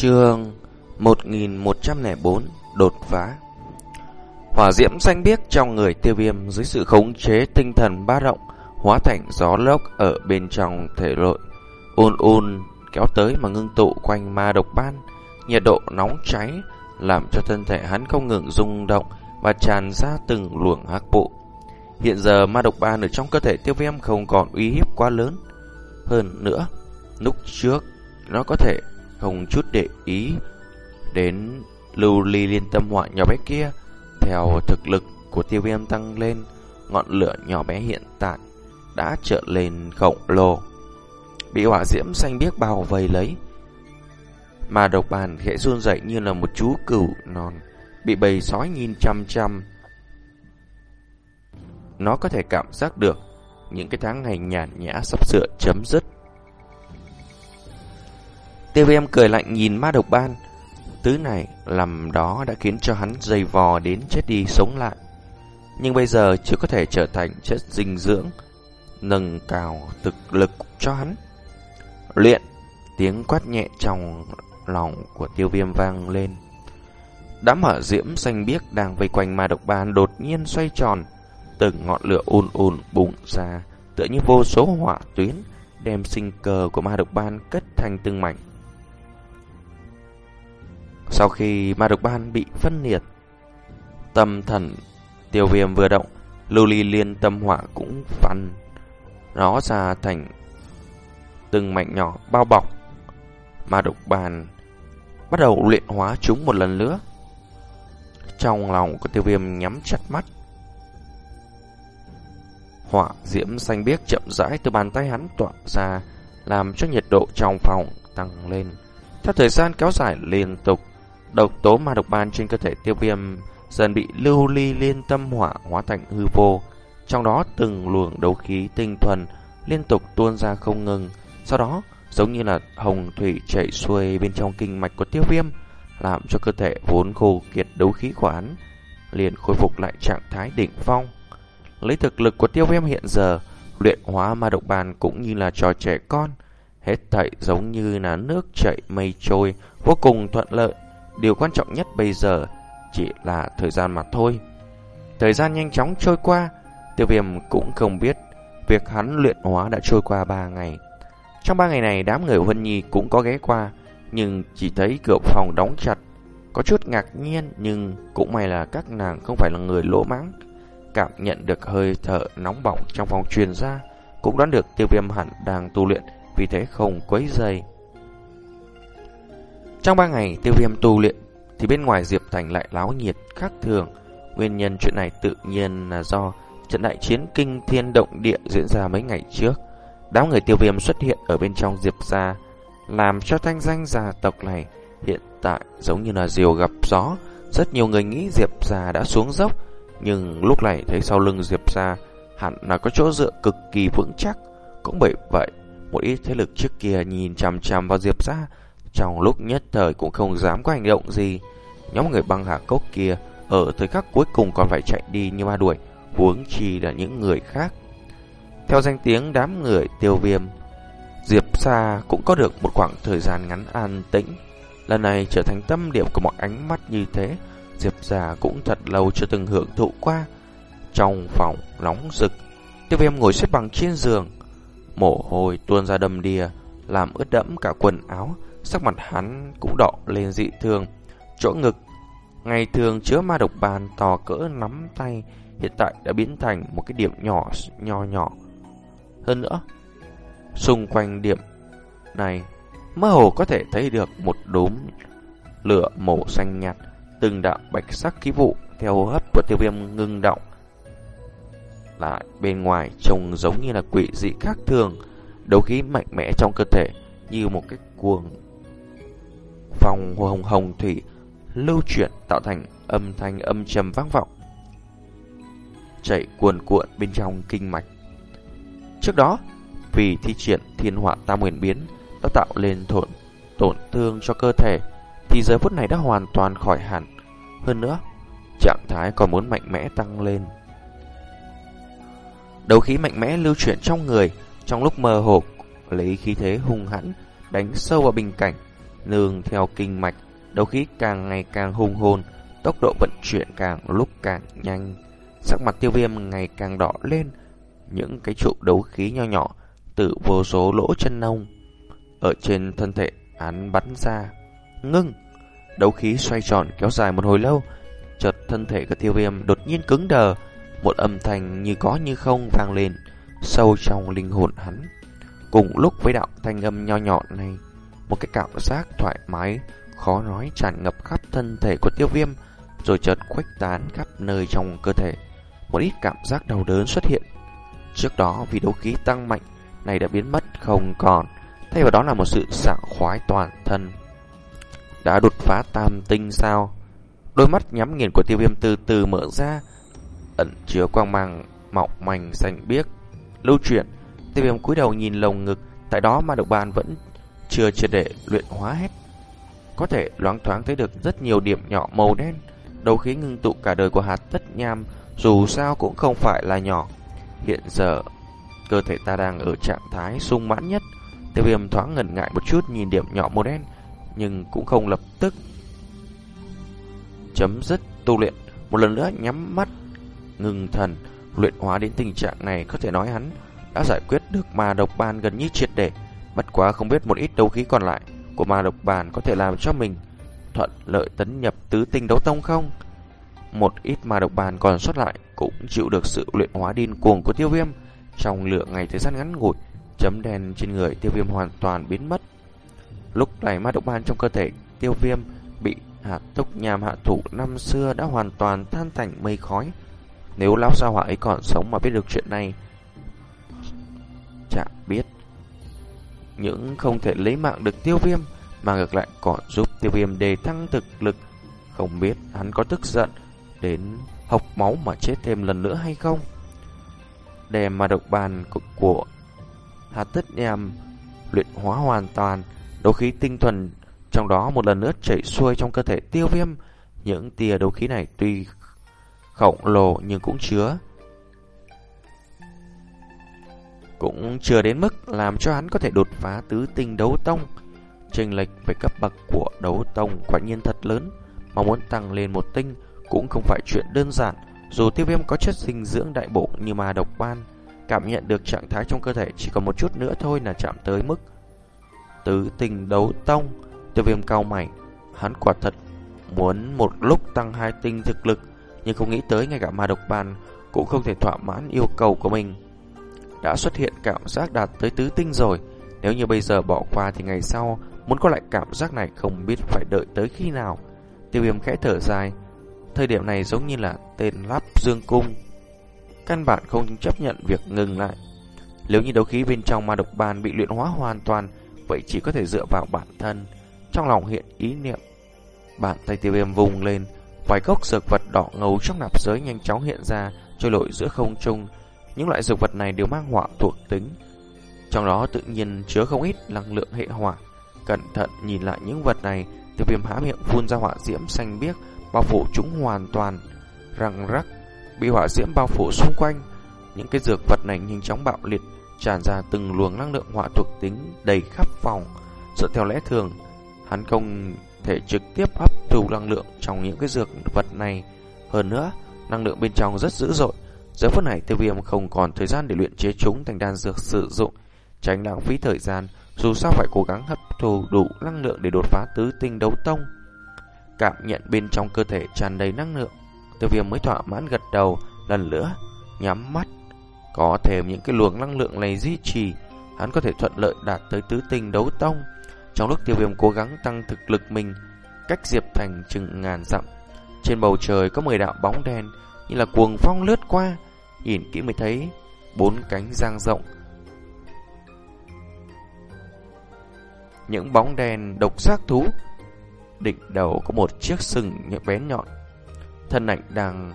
Chương 1104 Đột phá. Hỏa diễm xanh biếc trong người tiêu viêm dưới sự khống chế tinh thần ba động, hóa thành gió lốc ở bên trong thể nội ôn ôn kéo tới mà ngưng tụ quanh ma độc ban. Nhiệt độ nóng cháy làm cho thân thể hắn không ngừng rung động và tràn ra từng luồng hắc bộ hiện giờ ma độc ban ở trong cơ thể tiêu viêm không còn uy hiếp quá lớn. Hơn nữa, lúc trước nó có thể không chút để ý đến lưu ly liên tâm họa nhỏ bé kia. Theo thực lực của tiêu viêm tăng lên, ngọn lửa nhỏ bé hiện tại đã trở lên khổng lồ. Bị hỏa diễm xanh biếc bao vây lấy. Mà độc bàn khẽ run dậy như là một chú cừu non, bị bầy sói nhìn chăm chăm. Nó có thể cảm giác được những cái tháng ngày nhàn nhã sắp sửa chấm dứt. Tiêu viêm cười lạnh nhìn ma độc ban. tứ này làm đó đã khiến cho hắn dày vò đến chết đi sống lại. Nhưng bây giờ chưa có thể trở thành chất dinh dưỡng, nâng cao thực lực cho hắn. Luyện, tiếng quát nhẹ trong lòng của tiêu viêm vang lên. Đám hỏa diễm xanh biếc đang vây quanh ma độc ban đột nhiên xoay tròn, từng ngọn lửa ùn ùn bùng ra, tựa như vô số hỏa tuyến đem sinh cơ của ma độc ban cất thành từng mảnh. Sau khi ma độc ban bị phân liệt, tâm thần tiêu viêm vừa động, lưu ly liên tâm hỏa cũng phân nó ra thành từng mảnh nhỏ bao bọc. Ma độc ban bắt đầu luyện hóa chúng một lần nữa. Trong lòng của tiêu viêm nhắm chặt mắt. Hỏa diễm xanh biếc chậm rãi từ bàn tay hắn tỏa ra, làm cho nhiệt độ trong phòng tăng lên. Theo thời gian kéo dài liên tục, Độc tố ma độc ban trên cơ thể tiêu viêm dần bị lưu ly liên tâm hỏa hóa thành hư vô. Trong đó từng luồng đấu khí tinh thuần liên tục tuôn ra không ngừng. Sau đó giống như là hồng thủy chảy xuôi bên trong kinh mạch của tiêu viêm làm cho cơ thể vốn khô kiệt đấu khí của hắn liền khôi phục lại trạng thái đỉnh phong. Lấy thực lực của tiêu viêm hiện giờ, luyện hóa ma độc bàn cũng như là trò trẻ con. Hết thảy giống như là nước chảy mây trôi, vô cùng thuận lợi. Điều quan trọng nhất bây giờ chỉ là thời gian mà thôi. Thời gian nhanh chóng trôi qua, tiêu viêm cũng không biết việc hắn luyện hóa đã trôi qua 3 ngày. Trong 3 ngày này, đám người huân Nhi cũng có ghé qua, nhưng chỉ thấy cửa phòng đóng chặt. Có chút ngạc nhiên, nhưng cũng may là các nàng không phải là người lỗ mãng. Cảm nhận được hơi thở nóng bỏng trong phòng truyền ra, cũng đoán được tiêu viêm hẳn đang tu luyện, vì thế không quấy dày. Trong ba ngày tiêu viêm tu luyện thì bên ngoài Diệp Thành lại láo nhiệt khác thường. Nguyên nhân chuyện này tự nhiên là do trận đại chiến kinh thiên động địa diễn ra mấy ngày trước. Đám người tiêu viêm xuất hiện ở bên trong Diệp gia, làm cho thanh danh gia tộc này hiện tại giống như là diều gặp gió. Rất nhiều người nghĩ Diệp gia đã xuống dốc, nhưng lúc này thấy sau lưng Diệp gia hẳn là có chỗ dựa cực kỳ vững chắc. Cũng bởi vậy, một ít thế lực trước kia nhìn chằm chằm vào Diệp gia trong lúc nhất thời cũng không dám có hành động gì, Nhóm người băng hạ cốc kia Ở thời khắc cuối cùng còn phải chạy đi như ma đuổi, Huống chi là những người khác. Theo danh tiếng đám người tiêu viêm, Diệp Sa cũng có được một khoảng thời gian ngắn an tĩnh. Lần này trở thành tâm điểm của mọi ánh mắt như thế, Diệp Sa cũng thật lâu chưa từng hưởng thụ qua. Trong phòng nóng rực, Tiêu viêm ngồi xếp bằng trên giường, Mồ hôi tuôn ra đầm đìa, Làm ướt đẫm cả quần áo. Sắc mặt hắn cũng đỏ lên dị thường. Chỗ ngực, Ngày thường chứa ma độc bàn to cỡ nắm tay, Hiện tại đã biến thành một cái điểm nhỏ nhỏ nhỏ. Hơn nữa, Xung quanh điểm này, Mơ hồ có thể thấy được một đốm lửa màu xanh nhạt, Từng đạo bạch sắc khí vụ Theo hô hấp của tiêu viêm ngưng động. Lại bên ngoài trông giống như là quỷ dị khác thường, Đấu khí mạnh mẽ trong cơ thể, Như một cái cuồng Phòng hồng hồng thủy lưu chuyển tạo thành âm thanh âm trầm vang vọng. Chảy cuồn cuộn bên trong kinh mạch. Trước đó, vì thi triển thiên họa tam nguyên biến đã tạo lên tổn tổn thương cho cơ thể, thì giờ phút này đã hoàn toàn khỏi hẳn. Hơn nữa, trạng thái còn muốn mạnh mẽ tăng lên. Đấu khí mạnh mẽ lưu chuyển trong người, trong lúc mơ hồ lấy khí thế hung hãn đánh sâu vào bình cảnh nương theo kinh mạch, đấu khí càng ngày càng hung hồn, tốc độ vận chuyển càng lúc càng nhanh. Sắc mặt tiêu viêm ngày càng đỏ lên, những cái trụ đấu khí nho nhỏ từ vô số lỗ chân nông ở trên thân thể hắn bắn ra. Ngưng! Đấu khí xoay tròn kéo dài một hồi lâu, chợt thân thể của tiêu viêm đột nhiên cứng đờ, một âm thanh như có như không vang lên, sâu trong linh hồn hắn. Cùng lúc với đạo thanh âm nho nhỏ này, một cái cảm giác thoải mái, khó nói tràn ngập khắp thân thể của tiêu viêm, rồi chợt khuếch tán khắp nơi trong cơ thể. Một ít cảm giác đau đớn xuất hiện. Trước đó vì đấu khí tăng mạnh, này đã biến mất không còn, thay vào đó là một sự sảng khoái toàn thân. Đã đột phá tam tinh sao? Đôi mắt nhắm nghiền của tiêu viêm từ từ mở ra, ẩn chứa quang mang mỏng manh xanh biếc. Lưu chuyển, tiêu viêm cúi đầu nhìn lồng ngực, tại đó mà độc bàn vẫn chưa triệt để luyện hóa hết. Có thể loáng thoáng thấy được rất nhiều điểm nhỏ màu đen, đấu khí ngưng tụ cả đời của hạt tất nham, dù sao cũng không phải là nhỏ. Hiện giờ, cơ thể ta đang ở trạng thái sung mãn nhất. Tiêu viêm thoáng ngần ngại một chút nhìn điểm nhỏ màu đen, nhưng cũng không lập tức chấm dứt tu luyện. Một lần nữa nhắm mắt, ngừng thần, luyện hóa đến tình trạng này có thể nói hắn đã giải quyết được ma độc ban gần như triệt để. Bất quá không biết một ít đấu khí còn lại của ma độc bàn có thể làm cho mình thuận lợi tấn nhập tứ tinh đấu tông không? Một ít ma độc bàn còn xuất lại cũng chịu được sự luyện hóa điên cuồng của tiêu viêm. Trong lượng ngày thời gian ngắn ngủi, chấm đen trên người tiêu viêm hoàn toàn biến mất. Lúc này ma độc bàn trong cơ thể tiêu viêm bị hạt tốc nhàm hạ thủ năm xưa đã hoàn toàn tan thành mây khói. Nếu lão gia hỏa ấy còn sống mà biết được chuyện này, chả biết. Những không thể lấy mạng được tiêu viêm, mà ngược lại còn giúp tiêu viêm đề thăng thực lực. Không biết hắn có tức giận đến học máu mà chết thêm lần nữa hay không? Đè mà độc bàn của, của hạt tất nhàm luyện hóa hoàn toàn, đấu khí tinh thuần trong đó một lần nữa chảy xuôi trong cơ thể tiêu viêm. Những tia đấu khí này tuy khổng lồ nhưng cũng chứa cũng chưa đến mức làm cho hắn có thể đột phá tứ tinh đấu tông. Chênh lệch về cấp bậc của đấu tông quả nhiên thật lớn, mà muốn tăng lên một tinh cũng không phải chuyện đơn giản. Dù tiêu viêm có chất dinh dưỡng đại bộ như mà độc ban, cảm nhận được trạng thái trong cơ thể chỉ còn một chút nữa thôi là chạm tới mức tứ tinh đấu tông. Tiêu viêm cao mày, hắn quả thật muốn một lúc tăng hai tinh thực lực, nhưng không nghĩ tới ngay cả ma độc ban cũng không thể thỏa mãn yêu cầu của mình. Đã xuất hiện cảm giác đạt tới tứ tinh rồi, nếu như bây giờ bỏ qua thì ngày sau muốn có lại cảm giác này không biết phải đợi tới khi nào. Tiêu viêm khẽ thở dài, thời điểm này giống như là tên lắp dương cung. Căn bản không chấp nhận việc ngừng lại. Nếu như đấu khí bên trong ma độc bàn bị luyện hóa hoàn toàn, vậy chỉ có thể dựa vào bản thân. Trong lòng hiện ý niệm, bàn tay tiêu viêm vùng lên, vài gốc dược vật đỏ ngầu trong nạp giới nhanh chóng hiện ra, trôi lội giữa không trung. Những loại dược vật này đều mang hỏa thuộc tính, trong đó tự nhiên chứa không ít năng lượng hệ hỏa. Cẩn thận nhìn lại những vật này, tiêu viêm há miệng phun ra hỏa diễm xanh biếc, bao phủ chúng hoàn toàn, răng rắc, bị hỏa diễm bao phủ xung quanh. Những cái dược vật này nhanh chóng bạo liệt, tràn ra từng luồng năng lượng hỏa thuộc tính đầy khắp phòng. Dựa theo lẽ thường, hắn không thể trực tiếp hấp thu năng lượng trong những cái dược vật này. Hơn nữa, năng lượng bên trong rất dữ dội. Giờ phút này tiêu viêm không còn thời gian để luyện chế chúng thành đan dược sử dụng, tránh lãng phí thời gian, dù sao phải cố gắng hấp thu đủ năng lượng để đột phá tứ tinh đấu tông. Cảm nhận bên trong cơ thể tràn đầy năng lượng, tiêu viêm mới thỏa mãn gật đầu, lần nữa, nhắm mắt. Có thêm những cái luồng năng lượng này duy trì, hắn có thể thuận lợi đạt tới tứ tinh đấu tông. Trong lúc tiêu viêm cố gắng tăng thực lực mình, cách Diệp Thành chừng ngàn dặm, trên bầu trời có 10 đạo bóng đen như là cuồng phong lướt qua, nhìn kỹ mới thấy bốn cánh dang rộng. Những bóng đèn độc xác thú, đỉnh đầu có một chiếc sừng bén nhọn, thân ảnh đang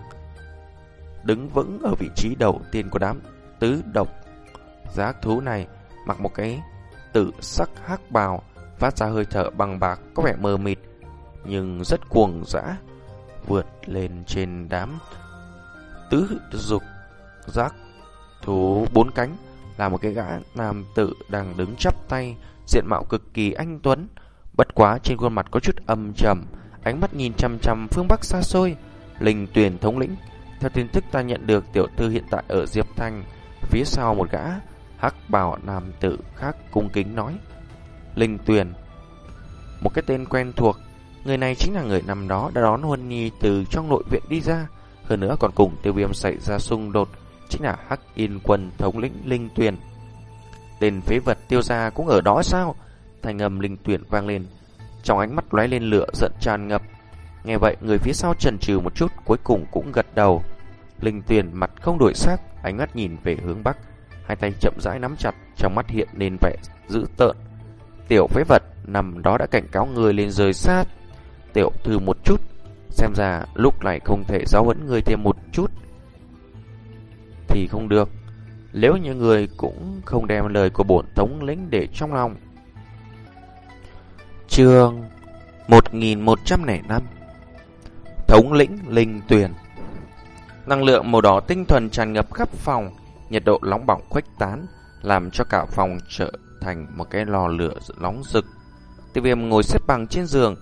đứng vững ở vị trí đầu tiên của đám tứ độc. Giác thú này mặc một cái tử sắc hắc bào phát ra hơi thở bằng bạc có vẻ mờ mịt nhưng rất cuồng dã vượt lên trên đám tứ dục giác. Thú bốn cánh là một cái gã nam tử đang đứng chắp tay diện mạo cực kỳ anh tuấn. Bất quá trên khuôn mặt có chút âm trầm, ánh mắt nhìn chăm chăm phương Bắc xa xôi, linh tuyển thống lĩnh. Theo tin tức ta nhận được tiểu thư hiện tại ở Diệp Thanh, phía sau một gã hắc bào nam tử khác cung kính nói. Linh tuyển, một cái tên quen thuộc, người này chính là người năm đó đã đón Huân Nhi từ trong nội viện đi ra, hơn nữa còn cùng tiêu viêm xảy ra xung đột, chính là hắc yên quân thống lĩnh Linh Tuyền. Tên phế vật tiêu gia cũng ở đó sao? Thành âm linh Tuyền vang lên, trong ánh mắt lóe lên lửa giận tràn ngập. Nghe vậy, người phía sau chần chừ một chút, cuối cùng cũng gật đầu. Linh Tuyền mặt không đổi sắc, ánh mắt nhìn về hướng bắc, hai tay chậm rãi nắm chặt, trong mắt hiện lên vẻ dữ tợn. Tiểu phế vật nằm đó đã cảnh cáo người lên rời sát. Tiểu thư một chút, xem ra lúc này không thể giáo huấn người thêm một chút thì không được. Nếu như người cũng không đem lời của bổn thống lĩnh để trong lòng. Trường 1105 Thống lĩnh Linh Tuyền Năng lượng màu đỏ tinh thuần tràn ngập khắp phòng, nhiệt độ nóng bỏng khuếch tán, làm cho cả phòng trở thành một cái lò lửa nóng rực. Tiêu viêm ngồi xếp bằng trên giường,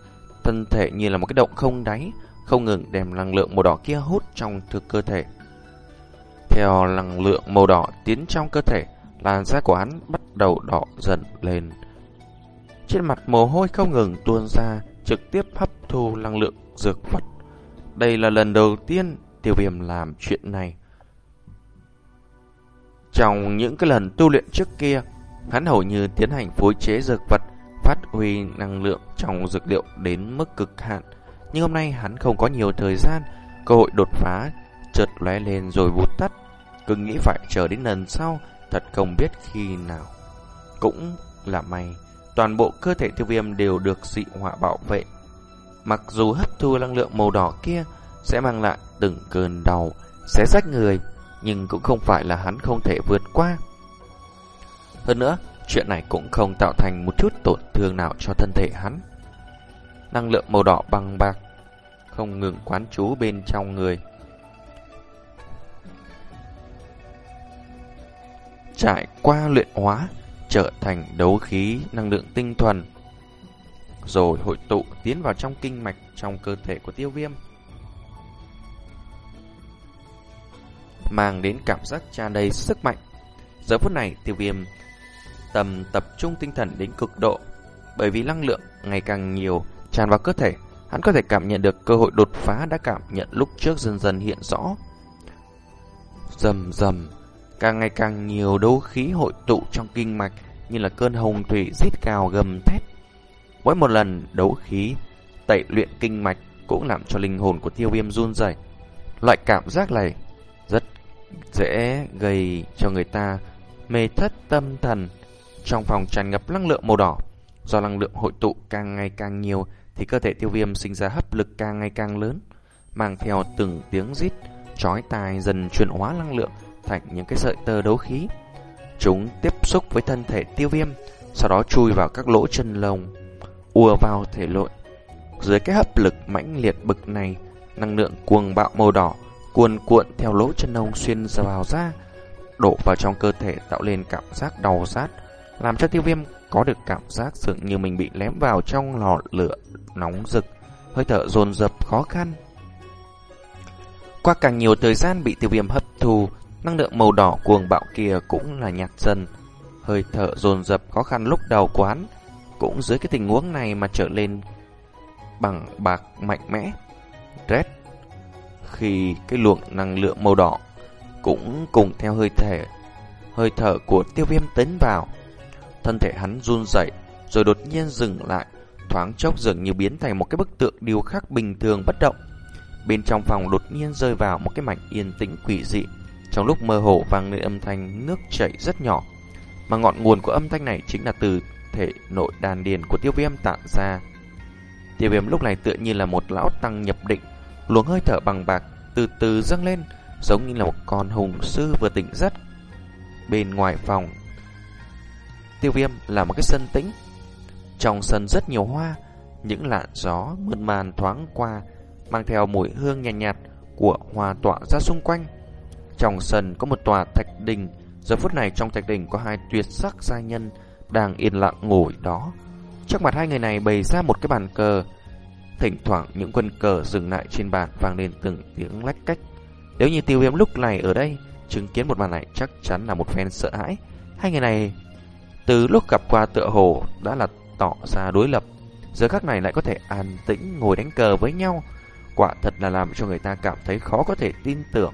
thân thể như là một cái động không đáy, không ngừng đem năng lượng màu đỏ kia hút trong thực cơ thể. Theo năng lượng màu đỏ tiến trong cơ thể, làn da của hắn bắt đầu đỏ dần lên. Trên mặt mồ hôi không ngừng tuôn ra, trực tiếp hấp thu năng lượng dược vật. Đây là lần đầu tiên tiêu viêm làm chuyện này. Trong những cái lần tu luyện trước kia, hắn hầu như tiến hành phối chế dược vật, phát huy năng lượng trong dược liệu đến mức cực hạn. Nhưng hôm nay hắn không có nhiều thời gian, cơ hội đột phá chợt lóe lên rồi vụt tắt. Cứ nghĩ phải chờ đến lần sau, thật không biết khi nào. Cũng là may, toàn bộ cơ thể tiêu viêm đều được dị họa bảo vệ. Mặc dù hấp thu năng lượng màu đỏ kia sẽ mang lại từng cơn đau, sẽ rách người, nhưng cũng không phải là hắn không thể vượt qua. Hơn nữa, chuyện này cũng không tạo thành một chút tổn thương nào cho thân thể hắn. Năng lượng màu đỏ bằng bạc, không ngừng quán trú bên trong người. Trải qua luyện hóa, trở thành đấu khí năng lượng tinh thuần, rồi hội tụ tiến vào trong kinh mạch trong cơ thể của tiêu viêm. Mang đến cảm giác tràn đầy sức mạnh. Giờ phút này tiêu viêm tầm tập trung tinh thần đến cực độ, bởi vì năng lượng ngày càng nhiều tràn vào cơ thể, hắn có thể cảm nhận được cơ hội đột phá đã cảm nhận lúc trước dần dần hiện rõ. Rầm rầm, càng ngày càng nhiều đấu khí hội tụ trong kinh mạch như là cơn hồng thủy rít cao gầm thét. Mỗi một lần đấu khí tẩy luyện kinh mạch cũng làm cho linh hồn của tiêu viêm run rẩy. Loại cảm giác này rất dễ gây cho người ta mê thất tâm thần. Trong phòng tràn ngập năng lượng màu đỏ, do năng lượng hội tụ càng ngày càng nhiều thì cơ thể tiêu viêm sinh ra hấp lực càng ngày càng lớn, mang theo từng tiếng rít chói tai dần chuyển hóa năng lượng thành những cái sợi tơ đấu khí. Chúng tiếp xúc với thân thể tiêu viêm, sau đó chui vào các lỗ chân lông, ùa vào thể lội. Dưới cái hấp lực mãnh liệt bực này, năng lượng cuồng bạo màu đỏ cuồn cuộn theo lỗ chân lông xuyên ra vào ra, đổ vào trong cơ thể tạo lên cảm giác đau rát, làm cho tiêu viêm có được cảm giác dường như mình bị lém vào trong lò lửa nóng rực, hơi thở dồn dập khó khăn. Qua càng nhiều thời gian bị tiêu viêm hấp thu, năng lượng màu đỏ cuồng bạo kia cũng là nhạt dần, hơi thở dồn dập khó khăn lúc đầu quán, cũng dưới cái tình huống này mà trở lên bằng bạc mạnh mẽ. Red khi cái luồng năng lượng màu đỏ cũng cùng theo hơi thể hơi thở của tiêu viêm tiến vào. Thân thể hắn run rẩy rồi đột nhiên dừng lại thoáng chốc dường như biến thành một cái bức tượng điêu khắc bình thường bất động. Bên trong phòng đột nhiên rơi vào một cái mảnh yên tĩnh quỷ dị trong lúc mơ hồ vang lên âm thanh nước chảy rất nhỏ mà ngọn nguồn của âm thanh này chính là từ thể nội đàn điền của tiêu viêm tạo ra tiêu viêm lúc này tựa như là một lão tăng nhập định luồng hơi thở bằng bạc từ từ dâng lên, giống như là một con hùng sư vừa tỉnh giấc. Bên ngoài phòng, tiêu viêm là một cái sân tĩnh. Trong sân rất nhiều hoa, những làn gió mượt mà thoáng qua, mang theo mùi hương nhàn nhạt, nhạt của hoa tỏa ra xung quanh. Trong sân có một tòa thạch đình, giờ phút này trong thạch đình có hai tuyệt sắc gia nhân đang yên lặng ngồi đó. Trước mặt hai người này bày ra một cái bàn cờ. Thỉnh thoảng những quân cờ dừng lại trên bàn vang lên từng tiếng lách cách. Nếu như tiêu viêm lúc này ở đây, chứng kiến một màn này chắc chắn là một phen sợ hãi. Hai người này từ lúc gặp qua tựa hồ đã là tỏ ra đối lập. Giờ khắc này lại có thể an tĩnh ngồi đánh cờ với nhau. Quả thật là làm cho người ta cảm thấy khó có thể tin tưởng.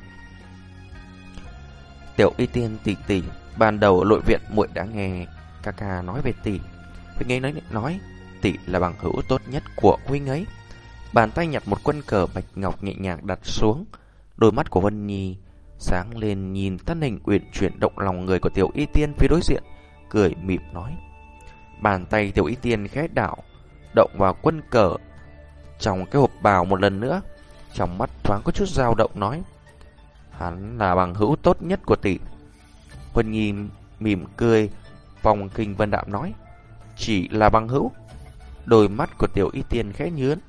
Tiểu y tiên tỷ tỷ, ban đầu ở nội viện muội đã nghe ca ca nói về tỷ. Huynh ấy nói, nói tỷ là bằng hữu tốt nhất của huynh ấy. Bàn tay nhặt một quân cờ bạch ngọc nhẹ nhàng đặt xuống. Đôi mắt của Vân Nhi sáng lên nhìn thân hình uyển chuyển động lòng người của tiểu y tiên phía đối diện, cười mỉm nói. Bàn tay tiểu y tiên khẽ đảo, động vào quân cờ trong cái hộp bào một lần nữa. Trong mắt thoáng có chút dao động nói. Hắn là bằng hữu tốt nhất của tỷ. Huân Nhi mỉm cười, vòng kinh vân đạm nói. Chỉ là bằng hữu. Đôi mắt của tiểu y tiên khẽ nhướn,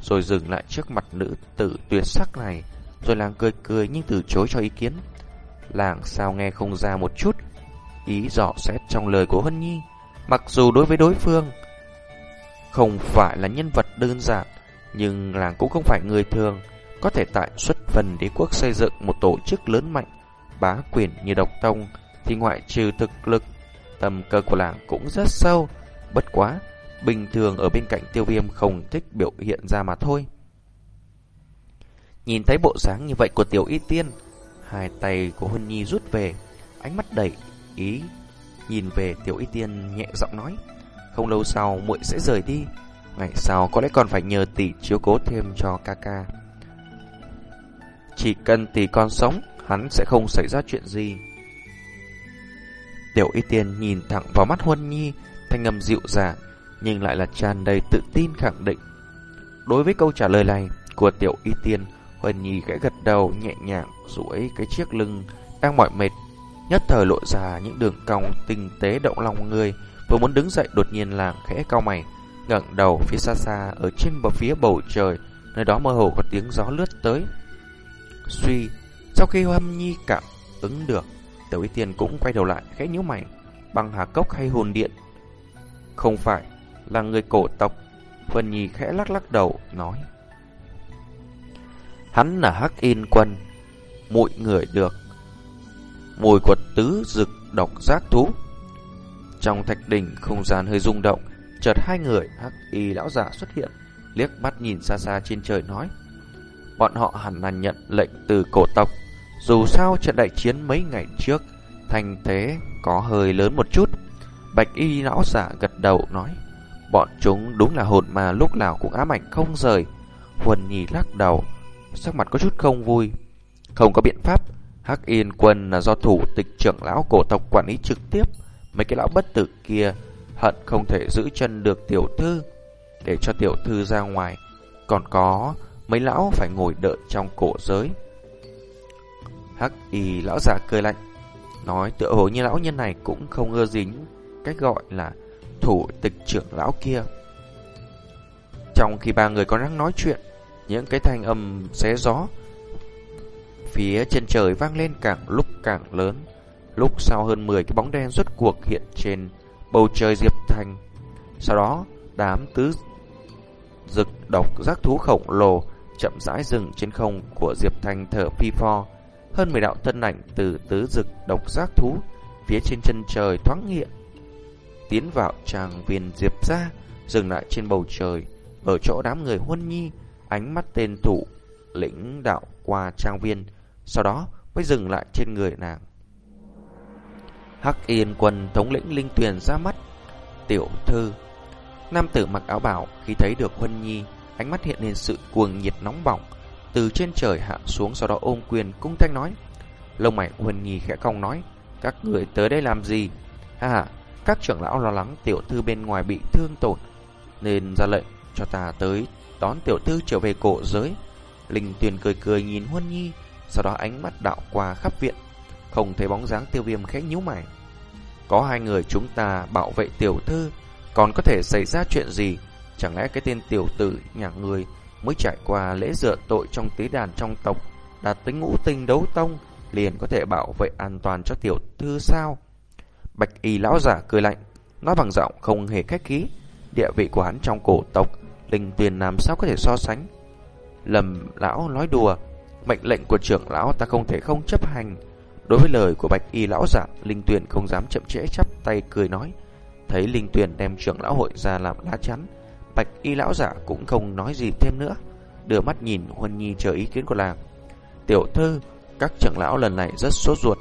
rồi dừng lại trước mặt nữ tử tuyệt sắc này. Rồi làng cười cười nhưng từ chối cho ý kiến. Làng sao nghe không ra một chút ý dò xét trong lời của Huân Nhi. Mặc dù đối với đối phương không phải là nhân vật đơn giản, nhưng làng cũng không phải người thường, có thể tại xuất phần đế quốc xây dựng một tổ chức lớn mạnh, bá quyền như độc tông, thì ngoại trừ thực lực, tầm cơ của làng cũng rất sâu, bất quá, bình thường ở bên cạnh tiêu viêm không thích biểu hiện ra mà thôi. Nhìn thấy bộ dáng như vậy của tiểu y tiên, hai tay của Huân Nhi rút về, ánh mắt đầy ý, nhìn về tiểu y tiên nhẹ giọng nói. Không lâu sau muội sẽ rời đi Ngày sau có lẽ còn phải nhờ tỷ chiếu cố thêm cho ca ca chỉ cần tỷ con sống, Hắn sẽ không xảy ra chuyện gì. Tiểu y tiên nhìn thẳng vào mắt Huân Nhi, Thanh âm dịu dàng, Nhưng lại là tràn đầy tự tin khẳng định. Đối với câu trả lời này Của tiểu y tiên, Huân Nhi khẽ gật đầu nhẹ nhàng duỗi cái chiếc lưng đang mỏi mệt, Nhất thời lộ ra những đường cong tinh tế động lòng người, Vừa muốn đứng dậy đột nhiên làng khẽ cao mày, ngẩng đầu phía xa xa Ở trên bờ phía bầu trời, Nơi đó mơ hồ có tiếng gió lướt tới. Suy. Sau khi hâm nhi cảm ứng được Tiểu Y Tiên cũng quay đầu lại khẽ nhíu mày. Băng hà cốc hay hồn điện? Không phải là người cổ tộc. Vân Nhi khẽ lắc lắc đầu nói. Hắn là Hắc In Quân Mụi người được. Mùi của tứ dực độc giác thú. Trong thạch đỉnh không gian hơi rung động, chợt hai người hắc y lão giả xuất hiện, liếc mắt nhìn xa xa trên trời nói: bọn họ hẳn là nhận lệnh từ cổ tộc. Dù sao trận đại chiến mấy ngày trước, thành thế có hơi lớn một chút. Bạch y lão giả gật đầu nói: bọn chúng đúng là hồn mà lúc nào cũng ám ảnh không rời. Huân nhì lắc đầu, sắc mặt có chút không vui. Không có biện pháp, Hắc Yên quân là do thủ tịch trưởng lão cổ tộc quản lý trực tiếp. Mấy cái lão bất tử kia hận không thể giữ chân được tiểu thư để cho tiểu thư ra ngoài. Còn có mấy lão phải ngồi đợi trong cổ giới. Hắc y lão già cười lạnh, nói tựa hồ như lão nhân này cũng không ưa dính cách gọi là thủ tịch trưởng lão kia. Trong khi ba người còn đang nói chuyện, những cái thanh âm xé gió phía trên trời vang lên càng lúc càng lớn. Lúc sau hơn 10 cái bóng đen rốt cuộc hiện trên bầu trời Diệp Thành. Sau đó, đám tứ rực độc giác thú khổng lồ chậm rãi dừng trên không của Diệp Thanh thở phi pho. Hơn 10 đạo thân ảnh từ tứ dực độc giác thú phía trên chân trời thoáng hiện. Tiến vào tràng viên Diệp ra, dừng lại trên bầu trời, ở chỗ đám người huân nhi, ánh mắt tên thủ lĩnh đạo qua trang viên, sau đó mới dừng lại trên người nàng. Hắc Yên quân thống lĩnh linh tuyền ra mắt. Tiểu thư. Nam tử mặc áo bảo khi thấy được Huân Nhi, ánh mắt hiện lên sự cuồng nhiệt nóng bỏng, từ trên trời hạ xuống sau đó ôm quyền cung thanh nói. Lông mày Huân Nhi khẽ cong nói, các người tới đây làm gì? Ha ha, các trưởng lão lo lắng tiểu thư bên ngoài bị thương tổn, nên ra lệnh cho ta tới đón tiểu thư trở về cổ giới. Linh tuyền cười cười nhìn Huân Nhi, sau đó ánh mắt đạo qua khắp viện không thấy bóng dáng tiêu viêm khẽ nhíu mày. Có hai người chúng ta bảo vệ tiểu thư, còn có thể xảy ra chuyện gì? Chẳng lẽ cái tên tiểu tử nhà người mới trải qua lễ dựa tội trong tế đàn trong tộc, đạt tính ngũ tinh đấu tông, liền có thể bảo vệ an toàn cho tiểu thư sao? Bạch y lão giả cười lạnh, nói bằng giọng không hề khách khí. địa vị của hắn trong cổ tộc, linh tuyền làm sao có thể so sánh. Lầm lão nói đùa, mệnh lệnh của trưởng lão ta không thể không chấp hành. Đối với lời của bạch y lão giả, linh tuyền không dám chậm trễ chắp tay cười nói. Thấy linh tuyền đem trưởng lão hội ra làm lá chắn, bạch y lão giả cũng không nói gì thêm nữa. Đưa mắt nhìn Huân Nhi chờ ý kiến của làng. Tiểu thư, các trưởng lão lần này rất sốt ruột.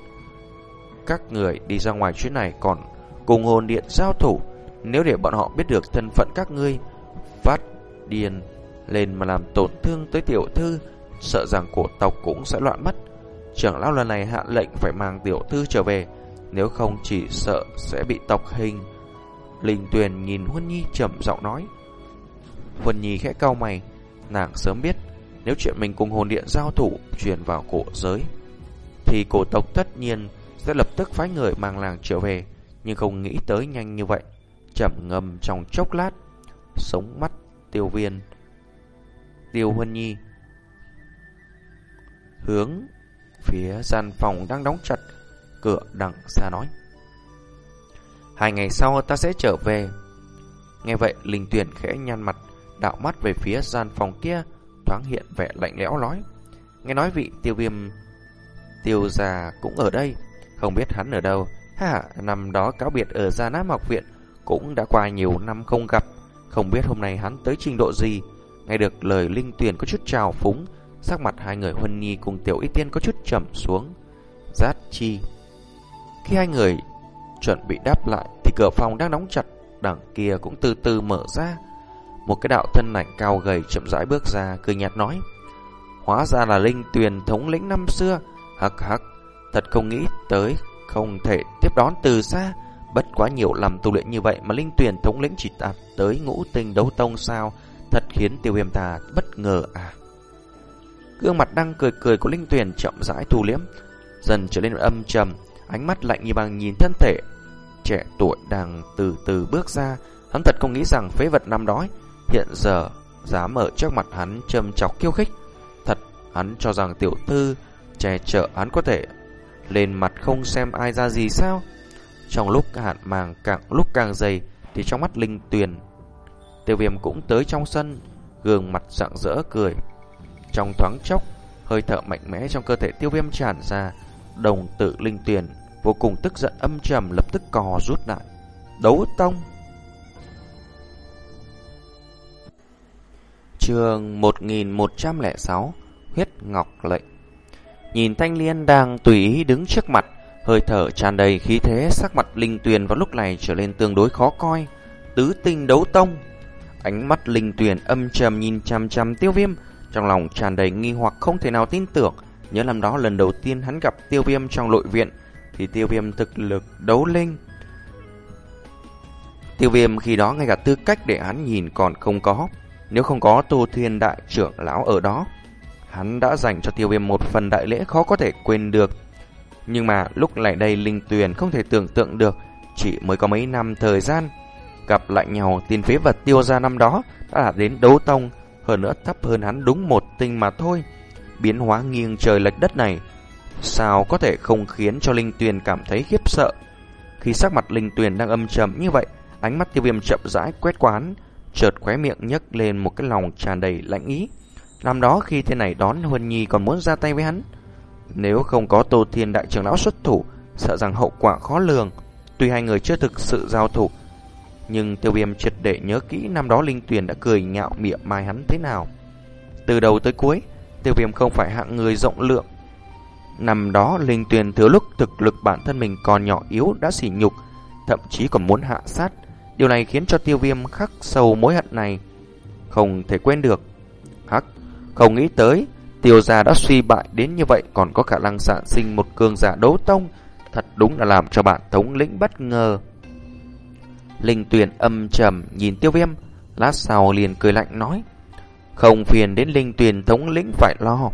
Các người đi ra ngoài chuyến này còn cùng hồn điện giao thủ. Nếu để bọn họ biết được thân phận các ngươi, phát điên lên mà làm tổn thương tới tiểu thư, sợ rằng cổ tộc cũng sẽ loạn mất. Trưởng lão lần này hạ lệnh phải mang tiểu thư trở về, nếu không chỉ sợ sẽ bị tộc hình. Linh Tuyền nhìn Huân Nhi trầm giọng nói. Vân Nhi khẽ cau mày, nàng sớm biết nếu chuyện mình cùng hồn điện giao thủ truyền vào cổ giới, thì cổ tộc tất nhiên sẽ lập tức phái người mang làng trở về, nhưng không nghĩ tới nhanh như vậy. Chậm ngầm trong chốc lát, sống mắt tiêu viên, tiêu huân nhi. Hướng phía gian phòng đang đóng chặt, cửa đằng xa nói. Hai ngày sau ta sẽ trở về. Nghe vậy, Linh Tuyển khẽ nhăn mặt, đạo mắt về phía gian phòng kia, thoáng hiện vẻ lạnh lẽo nói. Nghe nói vị tiêu viêm tiêu già cũng ở đây, không biết hắn ở đâu. Ha, năm đó cáo biệt ở Gia Nam học viện, cũng đã qua nhiều năm không gặp, không biết hôm nay hắn tới trình độ gì. Nghe được lời linh tuyền có chút trào phúng, sắc mặt hai người Huân Nhi cùng Tiểu Y Tiên có chút trầm xuống. Giát chi. Khi hai người chuẩn bị đáp lại thì cửa phòng đang đóng chặt, đằng kia cũng từ từ mở ra. Một cái đạo thân ảnh cao gầy chậm rãi bước ra, cười nhạt nói. Hóa ra là linh tuyền thống lĩnh năm xưa. Hắc hắc, thật không nghĩ tới, không thể tiếp đón từ xa. Bất quá nhiều lầm tu luyện như vậy mà linh tuyền thống lĩnh chỉ đạt tới ngũ tinh đấu tông sao. Thật khiến tiêu viêm ta bất ngờ à. Gương mặt đang cười cười của linh tuyền chậm rãi thu liếm, dần trở nên âm trầm, ánh mắt lạnh như băng nhìn thân thể trẻ tuổi đang từ từ bước ra. Hắn thật không nghĩ rằng phế vật năm đó hiện giờ dám ở trước mặt hắn châm chọc khiêu khích. Thật, hắn cho rằng tiểu thư che chở hắn có thể lên mặt không xem ai ra gì sao? Trong lúc hạn màng càng lúc càng dày thì trong mắt linh tuyền tiêu viêm cũng tới trong sân gương mặt rạng rỡ cười trong thoáng chốc hơi thở mạnh mẽ trong cơ thể tiêu viêm tràn ra đồng tử linh tuyền vô cùng tức giận âm trầm lập tức cò rút lại đấu tông Trường 1106 Huyết Ngọc Lệnh. Nhìn Thanh Liên đang tùy ý đứng trước mặt, Hơi thở tràn đầy khí thế, Sắc mặt Linh Tuyền vào lúc này trở lên tương đối khó coi. Tứ tinh đấu tông. Ánh mắt Linh Tuyền âm trầm nhìn chằm chằm tiêu viêm, Trong lòng tràn đầy nghi hoặc không thể nào tin tưởng. Nhớ năm đó lần đầu tiên hắn gặp tiêu viêm trong nội viện, Thì tiêu viêm thực lực đấu linh. Tiêu viêm khi đó ngay cả tư cách để hắn nhìn còn không có nếu không có Tô Thiên Đại trưởng lão ở đó, hắn đã dành cho tiêu viêm một phần đại lễ khó có thể quên được. Nhưng mà lúc lại đây Linh Tuyền không thể tưởng tượng được, chỉ mới có mấy năm thời gian. Gặp lại nhau tiền phế vật tiêu ra năm đó đã là đến đấu tông, hơn nữa thấp hơn hắn đúng một tinh mà thôi. Biến hóa nghiêng trời lệch đất này, sao có thể không khiến cho Linh Tuyền cảm thấy khiếp sợ. Khi sắc mặt Linh Tuyền đang âm trầm như vậy, ánh mắt tiêu viêm chậm rãi quét quán chợt khóe miệng nhấc lên một cái lòng tràn đầy lãnh ý. Năm đó khi thế này đón Huân Nhi còn muốn ra tay với hắn. Nếu không có Tô Thiên Đại trưởng lão xuất thủ, sợ rằng hậu quả khó lường. Tuy hai người chưa thực sự giao thủ, nhưng tiêu viêm triệt để nhớ kỹ năm đó Linh Tuyền đã cười nhạo miệng mai hắn thế nào. Từ đầu tới cuối, tiêu viêm không phải hạng người rộng lượng. Năm đó Linh Tuyền thừa lúc thực lực bản thân mình còn nhỏ yếu đã sỉ nhục, thậm chí còn muốn hạ sát Điều này khiến cho tiêu viêm khắc sâu mối hận này Không thể quên được. Hắc, Không nghĩ tới, Tiêu gia đã suy bại đến như vậy, Còn có khả năng sản sinh một cường giả đấu tông, Thật đúng là làm cho bạn thống lĩnh bất ngờ. Linh tuyển âm trầm nhìn tiêu viêm, Lát sau liền cười lạnh nói, Không phiền đến linh tuyển thống lĩnh phải lo.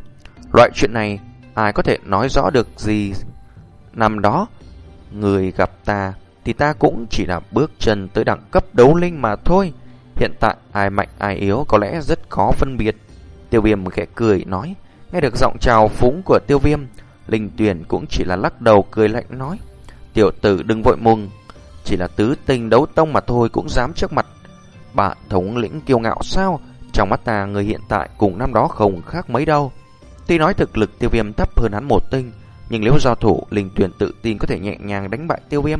Loại chuyện này, Ai có thể nói rõ được gì? Năm đó, Người gặp ta thì ta cũng chỉ là bước chân tới đẳng cấp đấu linh mà thôi. Hiện tại ai mạnh ai yếu có lẽ rất khó phân biệt. Tiêu viêm khẽ cười nói, nghe được giọng chào phúng của tiêu viêm, linh tuyển cũng chỉ là lắc đầu cười lạnh nói. Tiểu tử đừng vội mừng, chỉ là tứ tinh đấu tông mà thôi cũng dám trước mặt. Bạn thống lĩnh kiêu ngạo sao? Trong mắt ta người hiện tại cùng năm đó không khác mấy đâu. Tuy nói thực lực tiêu viêm thấp hơn hắn một tinh, nhưng nếu do thủ, linh tuyển tự tin có thể nhẹ nhàng đánh bại tiêu viêm.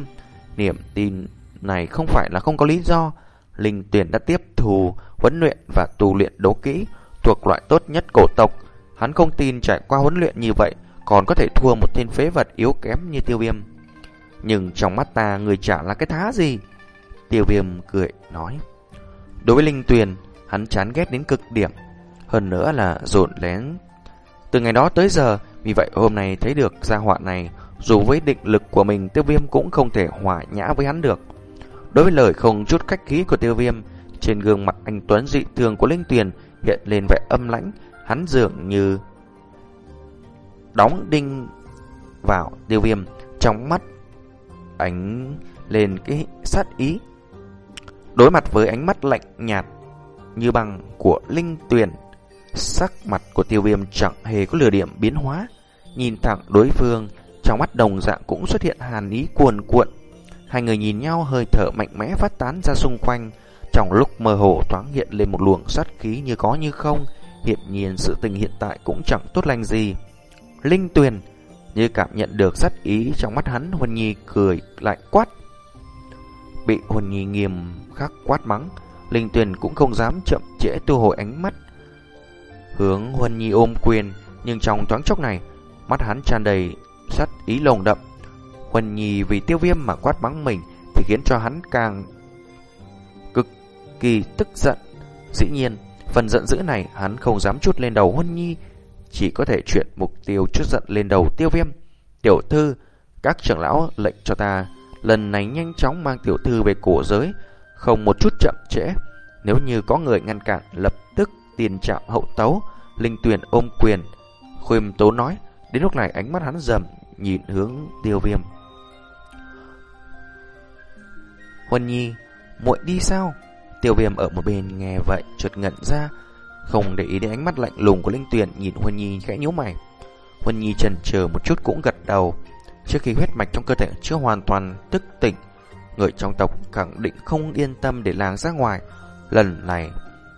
Niềm tin này không phải là không có lý do. Linh tuyển đã tiếp thù, huấn luyện và tu luyện đấu kỹ, thuộc loại tốt nhất cổ tộc. Hắn không tin trải qua huấn luyện như vậy, còn có thể thua một tên phế vật yếu kém như tiêu viêm. Nhưng trong mắt ta người trả là cái thá gì? Tiêu viêm cười nói. Đối với Linh Tuyền, hắn chán ghét đến cực điểm. Hơn nữa là rộn lén. Từ ngày đó tới giờ, vì vậy hôm nay thấy được gia họa này, dù với định lực của mình tiêu viêm cũng không thể hòa nhã với hắn được. Đối với lời không chút khách khí của tiêu viêm, trên gương mặt anh Tuấn dị thường của Linh Tuyền hiện lên vẻ âm lãnh, hắn dường như đóng đinh vào tiêu viêm trong mắt ánh lên cái sát ý. Đối mặt với ánh mắt lạnh nhạt như bằng của Linh Tuyền, sắc mặt của tiêu viêm chẳng hề có lửa điểm biến hóa. Nhìn thẳng đối phương, trong mắt đồng dạng cũng xuất hiện hàn ý cuồn cuộn. Hai người nhìn nhau hơi thở mạnh mẽ phát tán ra xung quanh. Trong lúc mơ hồ thoáng hiện lên một luồng sát khí như có như không, hiện nhiên sự tình hiện tại cũng chẳng tốt lành gì. Linh Tuyền như cảm nhận được sát ý trong mắt hắn, Huân Nhi cười lại quát. Bị Huân Nhi nghiêm khắc quát mắng, Linh Tuyền cũng không dám chậm trễ thu hồi ánh mắt. Hướng Huân Nhi ôm quyền, nhưng trong thoáng chốc này, mắt hắn tràn đầy sát ý lồng đậm. Huân Nhi vì tiêu viêm mà quát mắng mình thì khiến cho hắn càng cực kỳ tức giận. Dĩ nhiên, phần giận dữ này hắn không dám chút lên đầu Huân Nhi, chỉ có thể chuyển mục tiêu chút giận lên đầu tiêu viêm. Tiểu thư, các trưởng lão lệnh cho ta lần này nhanh chóng mang tiểu thư về cổ giới, không một chút chậm trễ. Nếu như có người ngăn cản, lập tức tiền trạm hậu tấu, linh tuyền ôm quyền. Khuyêm tố nói, đến lúc này ánh mắt hắn dầm, nhìn hướng tiêu viêm. Huân Nhi, muội đi sao? Tiêu viêm ở một bên nghe vậy, chợt ngẩn ra, không để ý đến ánh mắt lạnh lùng của Linh Tuyền nhìn Huân Nhi khẽ nhíu mày. Huân Nhi chần chờ một chút cũng gật đầu. Trước khi huyết mạch trong cơ thể chưa hoàn toàn tức tỉnh, người trong tộc khẳng định không yên tâm để làng ra ngoài. Lần này,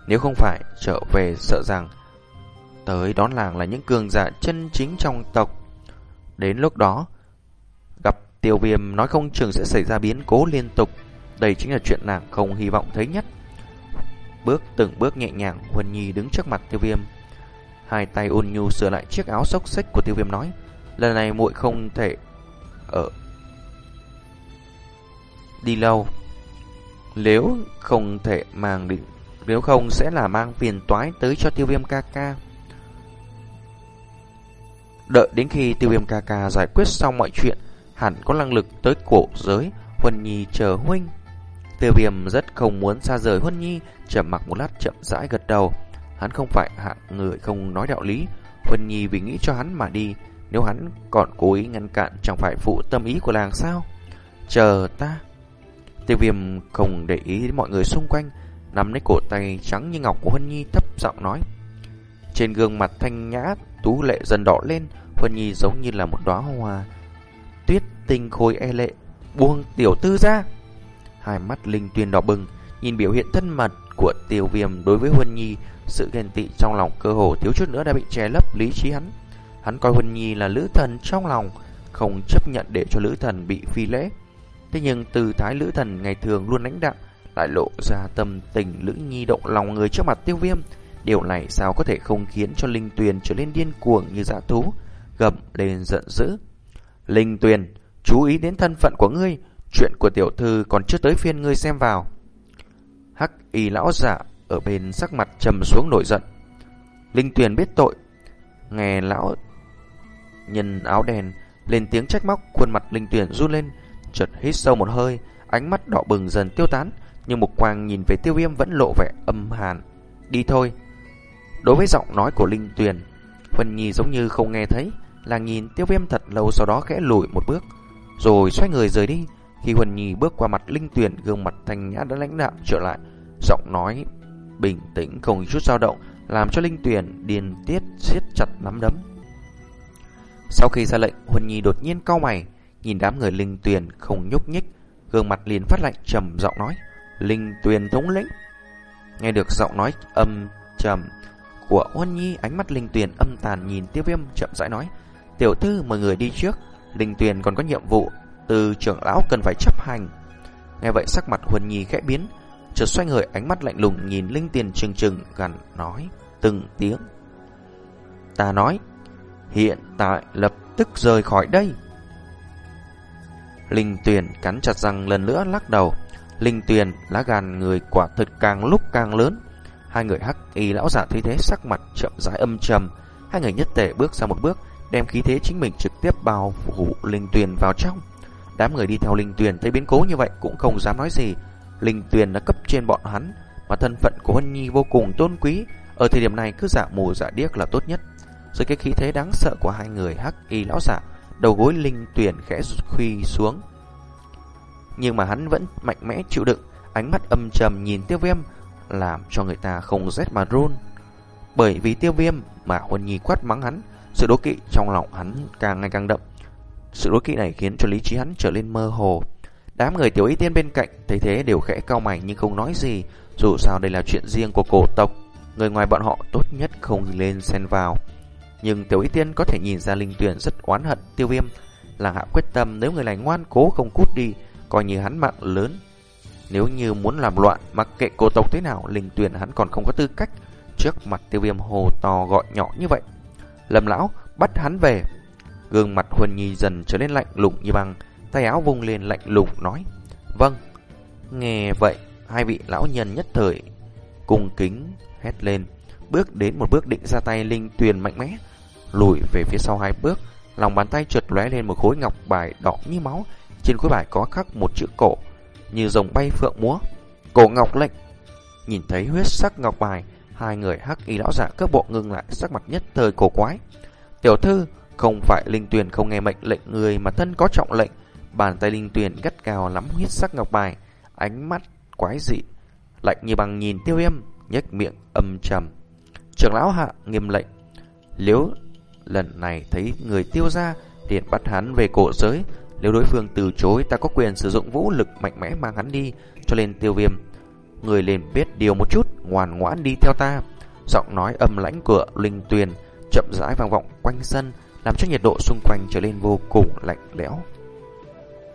nếu không phải trở về sợ rằng tới đón làng là những cường giả chân chính trong tộc. Đến lúc đó, gặp tiêu viêm nói không chừng sẽ xảy ra biến cố liên tục. Đây chính là chuyện nàng không hy vọng thấy nhất. Bước từng bước nhẹ nhàng, Huân Nhi đứng trước mặt tiêu viêm. Hai tay ôn nhu sửa lại chiếc áo xốc xách của tiêu viêm nói. Lần này muội không thể ở đi lâu. Nếu không thể mang định, nếu không sẽ là mang phiền toái tới cho tiêu viêm ca ca. Đợi đến khi tiêu viêm ca ca giải quyết xong mọi chuyện, hẳn có năng lực tới cổ giới, Huân Nhi chờ huynh. Tiêu viêm rất không muốn xa rời Huân Nhi, chậm mặc một lát chậm rãi gật đầu. Hắn không phải hạng người không nói đạo lý. Huân Nhi vì nghĩ cho hắn mà đi, nếu hắn còn cố ý ngăn cản chẳng phải phụ tâm ý của làng sao? Chờ ta. Tiêu viêm không để ý đến mọi người xung quanh, nắm lấy cổ tay trắng như ngọc của Huân Nhi thấp giọng nói. Trên gương mặt thanh nhã, tú lệ dần đỏ lên, Huân Nhi giống như là một đóa hoa. Tuyết tinh khôi e lệ, buông tiểu tư ra. Hai mắt linh tuyên đỏ bừng, nhìn biểu hiện thân mật của tiêu viêm đối với Huân Nhi, sự ghen tị trong lòng cơ hồ thiếu chút nữa đã bị che lấp lý trí hắn. Hắn coi Huân Nhi là lữ thần trong lòng, không chấp nhận để cho lữ thần bị phi lễ. Thế nhưng từ thái lữ thần ngày thường luôn lãnh đạm, lại lộ ra tâm tình lữ nhi động lòng người trước mặt tiêu viêm. Điều này sao có thể không khiến cho Linh Tuyền trở lên điên cuồng như giả thú, gầm lên giận dữ. Linh Tuyền, chú ý đến thân phận của ngươi, chuyện của tiểu thư còn chưa tới phiên ngươi xem vào. Hắc y lão giả ở bên sắc mặt trầm xuống nổi giận. Linh Tuyền biết tội, nghe lão nhân áo đèn lên tiếng trách móc, khuôn mặt Linh Tuyền run lên, chợt hít sâu một hơi, ánh mắt đỏ bừng dần tiêu tán, nhưng một quang nhìn về Tiêu Viêm vẫn lộ vẻ âm hàn. Đi thôi. Đối với giọng nói của Linh Tuyền, Huân Nhi giống như không nghe thấy, là nhìn Tiêu Viêm thật lâu sau đó khẽ lùi một bước, rồi xoay người rời đi. Khi Huân Nhi bước qua mặt Linh Tuyền, gương mặt thanh nhã đã lãnh đạm trở lại, giọng nói bình tĩnh không chút dao động, làm cho Linh Tuyền điên tiết siết chặt nắm đấm. Sau khi ra lệnh, Huân Nhi đột nhiên cau mày, nhìn đám người Linh Tuyền không nhúc nhích, gương mặt liền phát lạnh trầm giọng nói: "Linh Tuyền thống lĩnh." Nghe được giọng nói âm trầm của Huân Nhi, ánh mắt Linh Tuyền âm tàn nhìn Tiêu Viêm chậm rãi nói: "Tiểu thư mời người đi trước, Linh Tuyền còn có nhiệm vụ từ trưởng lão cần phải chấp hành." Nghe vậy sắc mặt Huân Nhi khẽ biến, chợt xoay người ánh mắt lạnh lùng nhìn Linh Tuyền trừng trừng gần nói từng tiếng. Ta nói, hiện tại lập tức rời khỏi đây. Linh Tuyền cắn chặt răng lần nữa lắc đầu. Linh Tuyền lá gan người quả thật càng lúc càng lớn. Hai người hắc y lão giả thấy thế sắc mặt chậm rãi âm trầm. Hai người nhất tề bước ra một bước, đem khí thế chính mình trực tiếp bao phủ Linh Tuyền vào trong. Đám người đi theo Linh Tuyền thấy biến cố như vậy cũng không dám nói gì. Linh Tuyền đã cấp trên bọn hắn, mà thân phận của Hân Nhi vô cùng tôn quý. Ở thời điểm này cứ giả mù giả điếc là tốt nhất. Dưới cái khí thế đáng sợ của hai người hắc y lão giả, đầu gối Linh Tuyền khẽ khuy xuống. Nhưng mà hắn vẫn mạnh mẽ chịu đựng, ánh mắt âm trầm nhìn tiêu viêm, làm cho người ta không rét mà run. Bởi vì tiêu viêm mà Huân Nhi quát mắng hắn, sự đố kỵ trong lòng hắn càng ngày càng đậm. Sự đố kỵ này khiến cho lý trí hắn trở nên mơ hồ. Đám người tiểu y tiên bên cạnh thấy thế đều khẽ cao mày nhưng không nói gì, dù sao đây là chuyện riêng của cổ tộc, người ngoài bọn họ tốt nhất không lên xen vào. Nhưng tiểu y tiên có thể nhìn ra linh tuyển rất oán hận tiêu viêm, là hạ quyết tâm nếu người này ngoan cố không cút đi, coi như hắn mạng lớn. Nếu như muốn làm loạn, mặc kệ cô tộc thế nào, linh tuyển hắn còn không có tư cách. Trước mặt tiêu viêm hồ to gọi nhỏ như vậy. Lâm lão bắt hắn về. Gương mặt Huân Nhi dần trở nên lạnh lùng như băng, tay áo vung lên lạnh lùng nói. Vâng. Nghe vậy, hai vị lão nhân nhất thời cung kính hét lên, bước đến một bước định ra tay linh tuyền mạnh mẽ, lùi về phía sau hai bước, lòng bàn tay trượt lóe lên một khối ngọc bài đỏ như máu, trên khối bài có khắc một chữ cổ, như rồng bay phượng múa. Cổ ngọc lệnh. Nhìn thấy huyết sắc ngọc bài, hai người hắc y lão giả cướp bộ ngưng lại sắc mặt nhất thời cổ quái. Tiểu thư, không phải linh tuyền không nghe mệnh lệnh người mà thân có trọng lệnh, bàn tay linh tuyền gắt gào lắm huyết sắc ngọc bài, ánh mắt quái dị, lạnh như bằng nhìn tiêu viêm, nhếch miệng âm trầm. Trưởng lão hạ nghiêm lệnh, nếu lần này thấy người tiêu ra, liền bắt hắn về cổ giới, nếu đối phương từ chối, ta có quyền sử dụng vũ lực mạnh mẽ mang hắn đi, cho nên tiêu viêm. Người liền biết điều một chút, ngoan ngoãn đi theo ta. Giọng nói âm lãnh của linh tuyền chậm rãi vang vọng quanh sân, làm cho nhiệt độ xung quanh trở nên vô cùng lạnh lẽo.